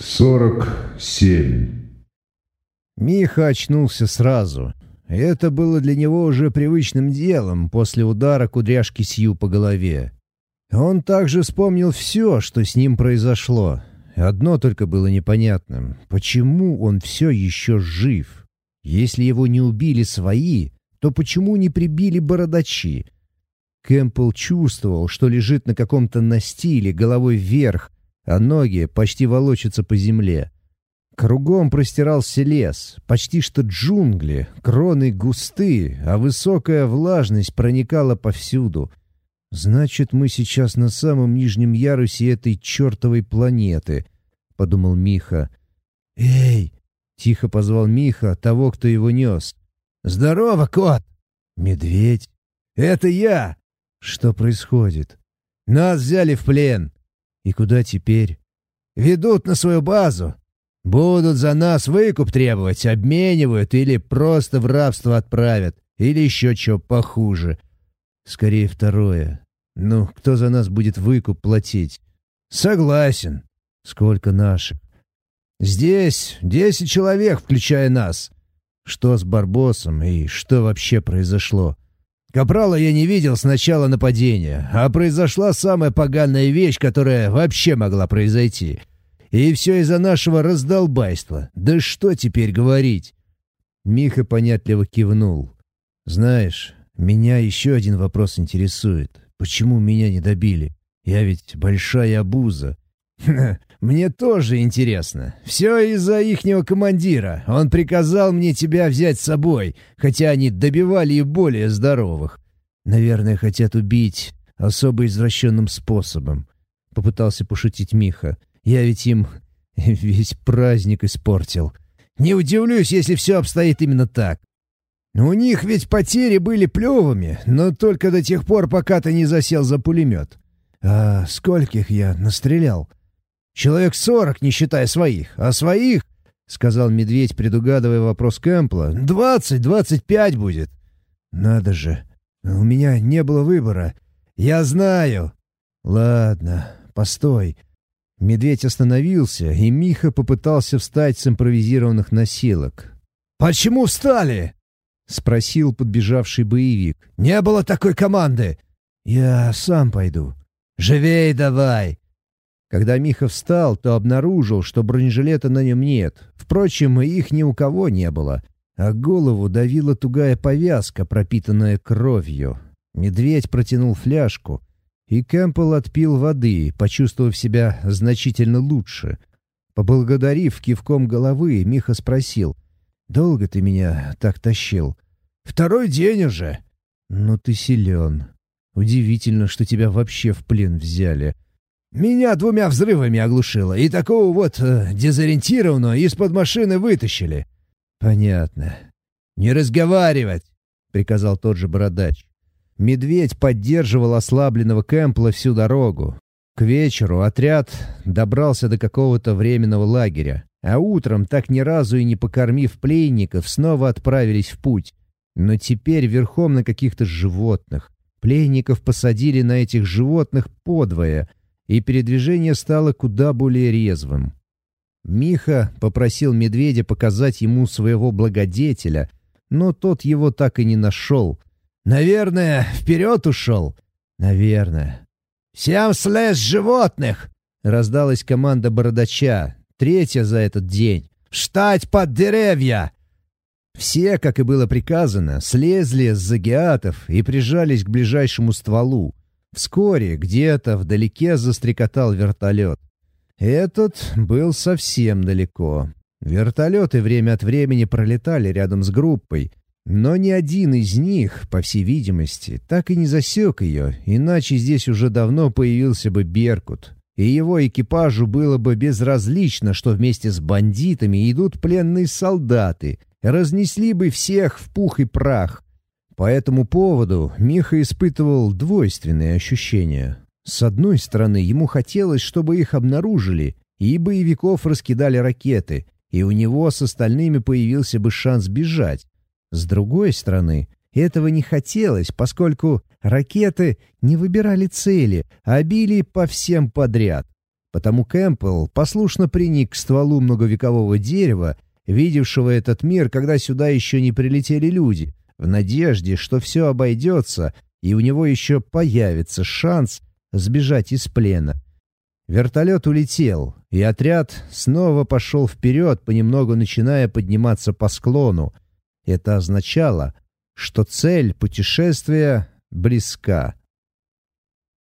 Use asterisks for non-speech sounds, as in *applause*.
Сорок семь. Миха очнулся сразу. Это было для него уже привычным делом после удара кудряшки Сью по голове. Он также вспомнил все, что с ним произошло. Одно только было непонятным. Почему он все еще жив? Если его не убили свои, то почему не прибили бородачи? Кэмпбелл чувствовал, что лежит на каком-то настиле головой вверх, а ноги почти волочатся по земле. Кругом простирался лес, почти что джунгли, кроны густые, а высокая влажность проникала повсюду. «Значит, мы сейчас на самом нижнем ярусе этой чертовой планеты», — подумал Миха. «Эй!» — тихо позвал Миха того, кто его нес. «Здорово, кот!» «Медведь!» «Это я!» «Что происходит?» «Нас взяли в плен!» И куда теперь? Ведут на свою базу. Будут за нас выкуп требовать, обменивают или просто в рабство отправят. Или еще что похуже. Скорее второе. Ну, кто за нас будет выкуп платить? Согласен. Сколько наших? Здесь десять человек, включая нас. Что с Барбосом и что вообще произошло? Капрала я не видел с начала нападения, а произошла самая поганая вещь, которая вообще могла произойти. И все из-за нашего раздолбайства. Да что теперь говорить?» Миха понятливо кивнул. «Знаешь, меня еще один вопрос интересует. Почему меня не добили? Я ведь большая обуза. *laughs* «Мне тоже интересно. Все из-за ихнего командира. Он приказал мне тебя взять с собой, хотя они добивали и более здоровых. Наверное, хотят убить особо извращенным способом», — попытался пошутить Миха. «Я ведь им *laughs* весь праздник испортил. Не удивлюсь, если все обстоит именно так. У них ведь потери были плевыми, но только до тех пор, пока ты не засел за пулемет. А скольких я настрелял?» Человек сорок, не считая своих. А своих, — сказал медведь, предугадывая вопрос Кэмпла, — двадцать, двадцать пять будет. Надо же. У меня не было выбора. Я знаю. Ладно, постой. Медведь остановился, и Миха попытался встать с импровизированных носилок. «Почему встали?» — спросил подбежавший боевик. «Не было такой команды!» «Я сам пойду». «Живей давай!» Когда Миха встал, то обнаружил, что бронежилета на нем нет. Впрочем, их ни у кого не было. А голову давила тугая повязка, пропитанная кровью. Медведь протянул фляжку, и Кэмпбелл отпил воды, почувствовав себя значительно лучше. Поблагодарив кивком головы, Миха спросил, «Долго ты меня так тащил?» «Второй день уже». «Ну ты силен. Удивительно, что тебя вообще в плен взяли». Меня двумя взрывами оглушило, и такого вот э, дезориентированного из-под машины вытащили. Понятно. Не разговаривать, приказал тот же бородач. Медведь поддерживал ослабленного Кэмпла всю дорогу. К вечеру отряд добрался до какого-то временного лагеря, а утром, так ни разу и не покормив пленников, снова отправились в путь. Но теперь верхом на каких-то животных. Пленников посадили на этих животных подвое, и передвижение стало куда более резвым. Миха попросил медведя показать ему своего благодетеля, но тот его так и не нашел. «Наверное, вперед ушел?» «Наверное». «Всем слезь животных!» — раздалась команда бородача, третья за этот день. «Встать под деревья!» Все, как и было приказано, слезли с загиатов и прижались к ближайшему стволу. Вскоре где-то вдалеке застрекотал вертолет. Этот был совсем далеко. Вертолеты время от времени пролетали рядом с группой, но ни один из них, по всей видимости, так и не засек ее, иначе здесь уже давно появился бы Беркут, и его экипажу было бы безразлично, что вместе с бандитами идут пленные солдаты, разнесли бы всех в пух и прах. По этому поводу Миха испытывал двойственные ощущения. С одной стороны, ему хотелось, чтобы их обнаружили, и боевиков раскидали ракеты, и у него с остальными появился бы шанс бежать. С другой стороны, этого не хотелось, поскольку ракеты не выбирали цели, а били по всем подряд. Потому Кэмпбелл послушно приник к стволу многовекового дерева, видевшего этот мир, когда сюда еще не прилетели люди, в надежде, что все обойдется, и у него еще появится шанс сбежать из плена. Вертолет улетел, и отряд снова пошел вперед, понемногу начиная подниматься по склону. Это означало, что цель путешествия близка.